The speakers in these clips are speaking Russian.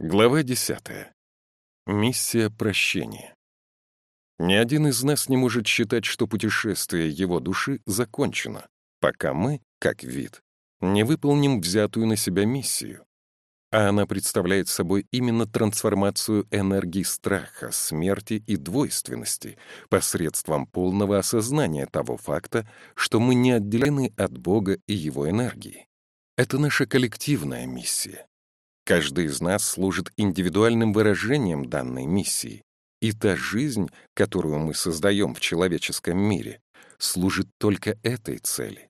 Глава 10. Миссия прощения. Ни один из нас не может считать, что путешествие его души закончено, пока мы, как вид, не выполним взятую на себя миссию. А она представляет собой именно трансформацию энергии страха, смерти и двойственности посредством полного осознания того факта, что мы не отделены от Бога и Его энергии. Это наша коллективная миссия. Каждый из нас служит индивидуальным выражением данной миссии, и та жизнь, которую мы создаем в человеческом мире, служит только этой цели.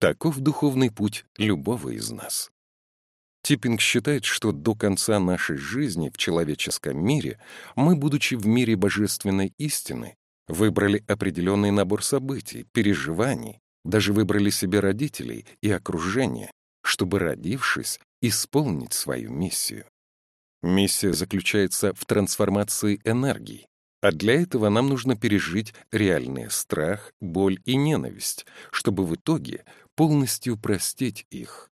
Таков духовный путь любого из нас. Типпинг считает, что до конца нашей жизни в человеческом мире мы, будучи в мире божественной истины, выбрали определенный набор событий, переживаний, даже выбрали себе родителей и окружение, чтобы, родившись, исполнить свою миссию. Миссия заключается в трансформации энергии, а для этого нам нужно пережить реальный страх, боль и ненависть, чтобы в итоге полностью простить их.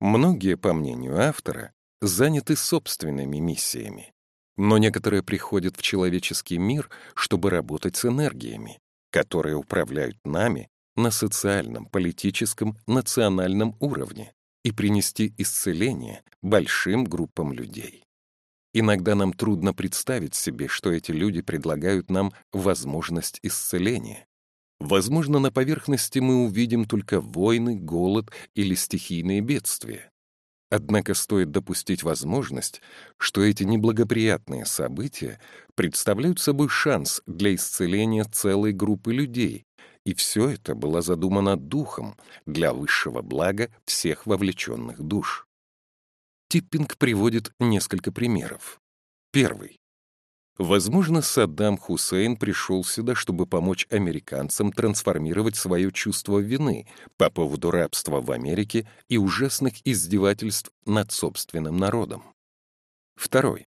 Многие, по мнению автора, заняты собственными миссиями, но некоторые приходят в человеческий мир, чтобы работать с энергиями, которые управляют нами на социальном, политическом, национальном уровне и принести исцеление большим группам людей. Иногда нам трудно представить себе, что эти люди предлагают нам возможность исцеления. Возможно, на поверхности мы увидим только войны, голод или стихийные бедствия. Однако стоит допустить возможность, что эти неблагоприятные события представляют собой шанс для исцеления целой группы людей, и все это было задумано духом для высшего блага всех вовлеченных душ. Типпинг приводит несколько примеров. Первый. Возможно, Саддам Хусейн пришел сюда, чтобы помочь американцам трансформировать свое чувство вины по поводу рабства в Америке и ужасных издевательств над собственным народом. Второй.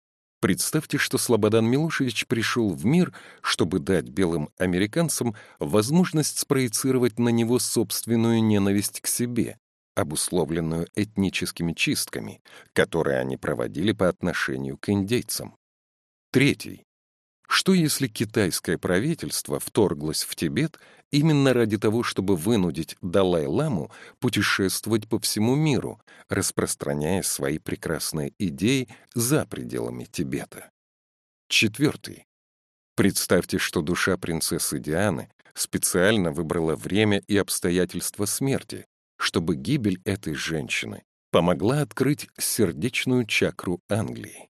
Представьте, что Слободан Милошевич пришел в мир, чтобы дать белым американцам возможность спроецировать на него собственную ненависть к себе, обусловленную этническими чистками, которые они проводили по отношению к индейцам. Третий. Что если китайское правительство вторглось в Тибет именно ради того, чтобы вынудить Далай-ламу путешествовать по всему миру, распространяя свои прекрасные идеи за пределами Тибета? Четвертый. Представьте, что душа принцессы Дианы специально выбрала время и обстоятельства смерти, чтобы гибель этой женщины помогла открыть сердечную чакру Англии.